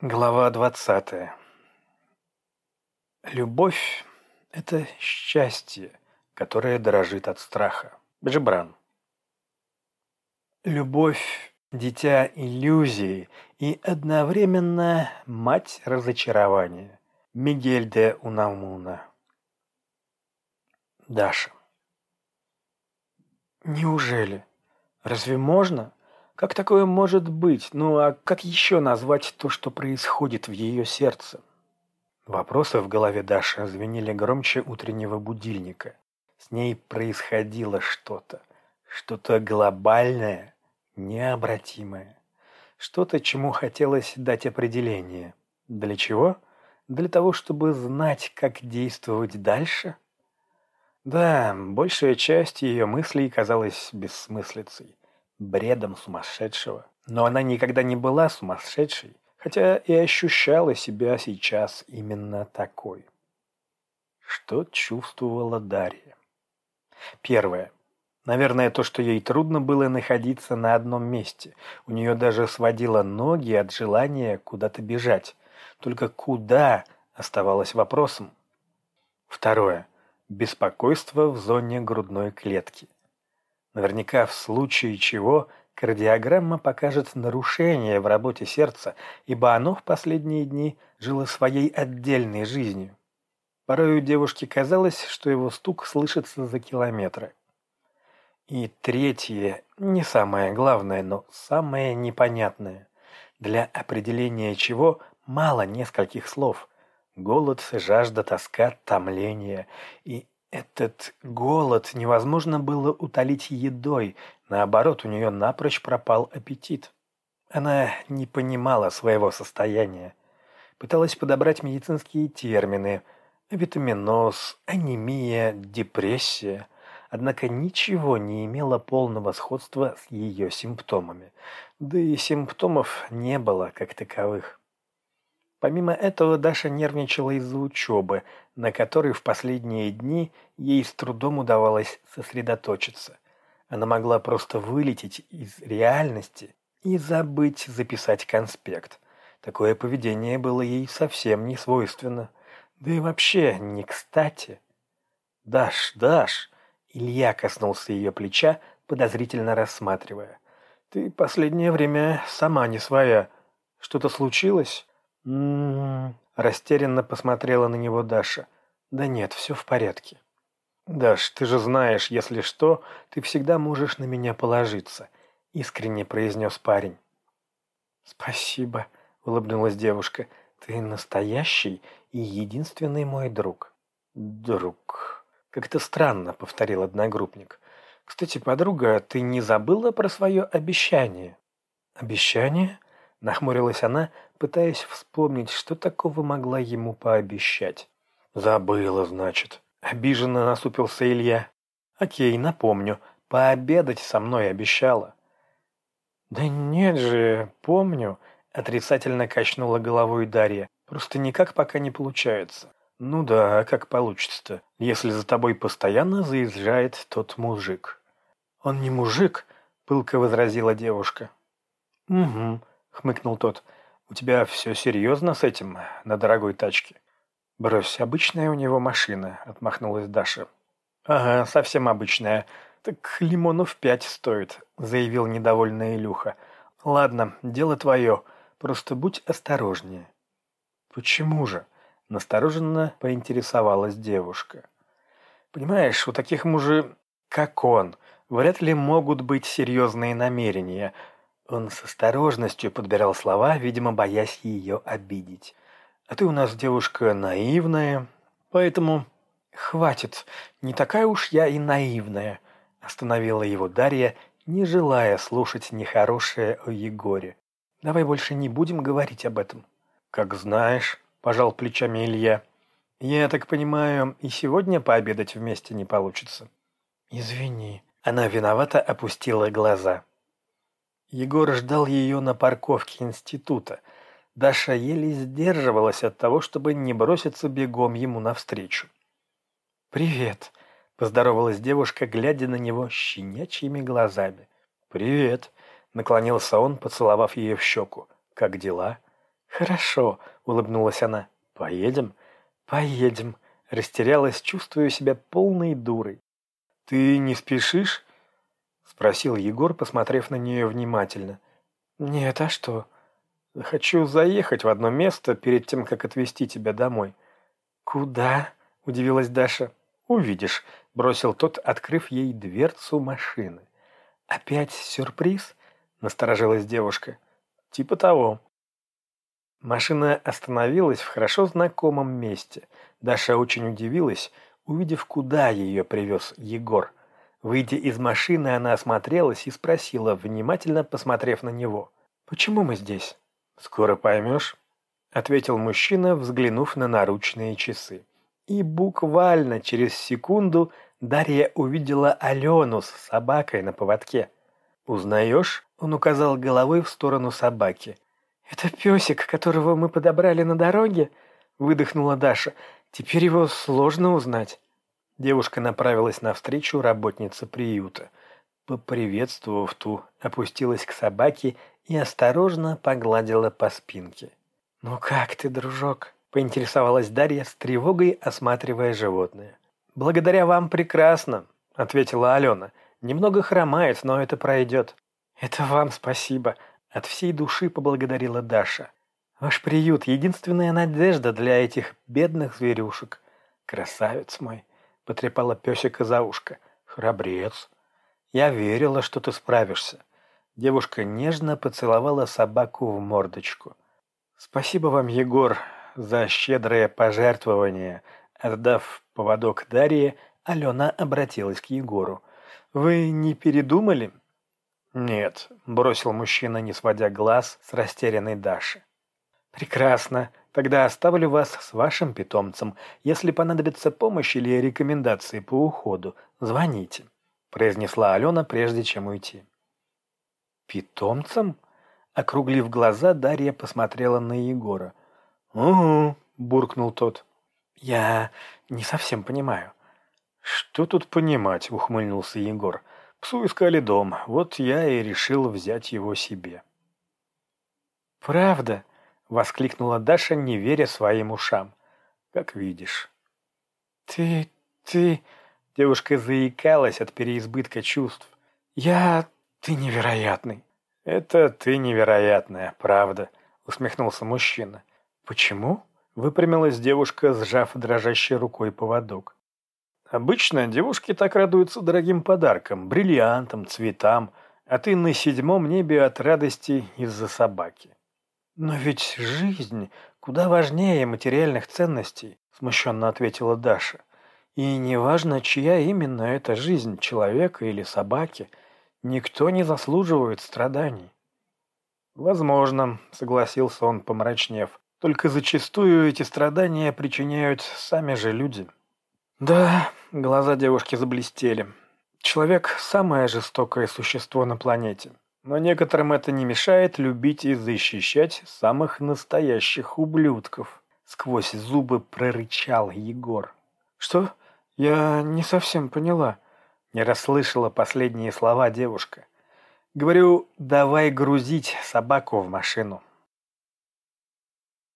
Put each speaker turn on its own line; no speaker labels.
Глава двадцатая. Любовь – это счастье, которое дорожит от страха. Джебран. Любовь – дитя иллюзии и одновременно мать разочарования. Мигель де Унамуна. Даша. Неужели? Разве можно? Как такое может быть? Ну а как еще назвать то, что происходит в ее сердце? Вопросы в голове Даши звенели громче утреннего будильника. С ней происходило что-то. Что-то глобальное, необратимое. Что-то, чему хотелось дать определение. Для чего? Для того, чтобы знать, как действовать дальше? Да, большая часть ее мыслей казалась бессмыслицей бредом сумасшедшего. Но она никогда не была сумасшедшей, хотя и ощущала себя сейчас именно такой. Что чувствовала Дарья? Первое. Наверное, то, что ей трудно было находиться на одном месте. У нее даже сводило ноги от желания куда-то бежать. Только куда оставалось вопросом. Второе. Беспокойство в зоне грудной клетки. Наверняка в случае чего кардиограмма покажет нарушение в работе сердца, ибо оно в последние дни жило своей отдельной жизнью. Порой у девушки казалось, что его стук слышится за километры. И третье, не самое главное, но самое непонятное, для определения чего мало нескольких слов. Голод, жажда, тоска, томление. И этот голод невозможно было утолить едой, наоборот, у нее напрочь пропал аппетит. Она не понимала своего состояния. Пыталась подобрать медицинские термины – витаминоз, анемия, депрессия – однако ничего не имело полного сходства с ее симптомами. Да и симптомов не было как таковых. Помимо этого, Даша нервничала из-за учебы, на которой в последние дни ей с трудом удавалось сосредоточиться. Она могла просто вылететь из реальности и забыть записать конспект. Такое поведение было ей совсем не свойственно. Да и вообще не кстати. «Даш, Даш!» Илья коснулся ее плеча, подозрительно рассматривая. «Ты последнее время сама не своя. Что-то случилось?» М растерянно посмотрела на него Даша. «Да нет, все в порядке». «Даш, ты же знаешь, если что, ты всегда можешь на меня положиться», — искренне произнес парень. «Спасибо», — улыбнулась девушка. «Ты настоящий и единственный мой друг». «Друг...» «Как-то странно», — повторил одногруппник. «Кстати, подруга, ты не забыла про свое обещание?» «Обещание?» — нахмурилась она, пытаясь вспомнить, что такого могла ему пообещать. «Забыла, значит». Обиженно насупился Илья. «Окей, напомню. Пообедать со мной обещала». «Да нет же, помню», — отрицательно качнула головой Дарья. «Просто никак пока не получается». «Ну да, а как получится-то, если за тобой постоянно заезжает тот мужик?» «Он не мужик», — пылко возразила девушка. «Угу», — хмыкнул тот. «У тебя все серьезно с этим на дорогой тачке?» «Брось, обычная у него машина», — отмахнулась Даша. «Ага, совсем обычная. Так лимонов пять стоит», — заявил недовольный Илюха. «Ладно, дело твое. Просто будь осторожнее». «Почему же?» — настороженно поинтересовалась девушка. «Понимаешь, у таких мужи, как он, вряд ли могут быть серьезные намерения, он с осторожностью подбирал слова, видимо, боясь ее обидеть. «А ты у нас девушка наивная, поэтому...» «Хватит, не такая уж я и наивная», — остановила его Дарья, не желая слушать нехорошее о Егоре. «Давай больше не будем говорить об этом». «Как знаешь», — пожал плечами Илья. «Я так понимаю, и сегодня пообедать вместе не получится». «Извини». Она виновато опустила глаза. Егор ждал ее на парковке института. Даша еле сдерживалась от того, чтобы не броситься бегом ему навстречу. «Привет», — поздоровалась девушка, глядя на него щенячьими глазами. «Привет», — наклонился он, поцеловав ее в щеку. «Как дела?» «Хорошо», — улыбнулась она. «Поедем?» «Поедем», — растерялась, чувствуя себя полной дурой. «Ты не спешишь?» — спросил Егор, посмотрев на нее внимательно. «Нет, а что?» «Хочу заехать в одно место перед тем, как отвезти тебя домой». «Куда?» — удивилась Даша. «Увидишь», — бросил тот, открыв ей дверцу машины. «Опять сюрприз?» — насторожилась девушка. «Типа того». Машина остановилась в хорошо знакомом месте. Даша очень удивилась, увидев, куда ее привез Егор. Выйдя из машины, она осмотрелась и спросила, внимательно посмотрев на него. «Почему мы здесь?» «Скоро поймешь», — ответил мужчина, взглянув на наручные часы. И буквально через секунду Дарья увидела Алену с собакой на поводке. «Узнаешь?» — он указал головой в сторону собаки. «Это песик, которого мы подобрали на дороге?» — выдохнула Даша. «Теперь его сложно узнать». Девушка направилась навстречу работнице приюта. Поприветствовав ту, опустилась к собаке и осторожно погладила по спинке. «Ну как ты, дружок?» — поинтересовалась Дарья с тревогой, осматривая животное. «Благодаря вам прекрасно», — ответила Алена. «Немного хромает, но это пройдет». «Это вам спасибо», — от всей души поблагодарила Даша. «Ваш приют — единственная надежда для этих бедных зверюшек. Красавец мой!» — потрепала песика за ушко. «Храбрец! Я верила, что ты справишься». Девушка нежно поцеловала собаку в мордочку. «Спасибо вам, Егор, за щедрое пожертвование». Отдав поводок Дарье, Алена обратилась к Егору. «Вы не передумали?» «Нет», — бросил мужчина, не сводя глаз с растерянной Даши. «Прекрасно. Тогда оставлю вас с вашим питомцем. Если понадобится помощь или рекомендации по уходу, звоните», — произнесла Алена, прежде чем уйти. «Питомцем?» Округлив глаза, Дарья посмотрела на Егора. «Угу», — буркнул тот. «Я не совсем понимаю». «Что тут понимать?» — ухмыльнулся Егор. «Псу искали дом, вот я и решил взять его себе». «Правда?» — воскликнула Даша, не веря своим ушам. «Как видишь». «Ты... ты...» — девушка заикалась от переизбытка чувств. «Я... «Ты невероятный!» «Это ты невероятная, правда», — усмехнулся мужчина. «Почему?» — выпрямилась девушка, сжав дрожащей рукой поводок. «Обычно девушки так радуются дорогим подаркам, бриллиантам, цветам, а ты на седьмом небе от радости из-за собаки». «Но ведь жизнь куда важнее материальных ценностей», — смущенно ответила Даша. «И неважно, чья именно эта жизнь, человека или собаки — Никто не заслуживает страданий. Возможно, согласился он, помрачнев. Только зачастую эти страдания причиняют сами же люди. Да, глаза девушки заблестели. Человек – самое жестокое существо на планете. Но некоторым это не мешает любить и защищать самых настоящих ублюдков. Сквозь зубы прорычал Егор. Что? Я не совсем поняла. Не расслышала последние слова девушка. Говорю, давай грузить собаку в машину.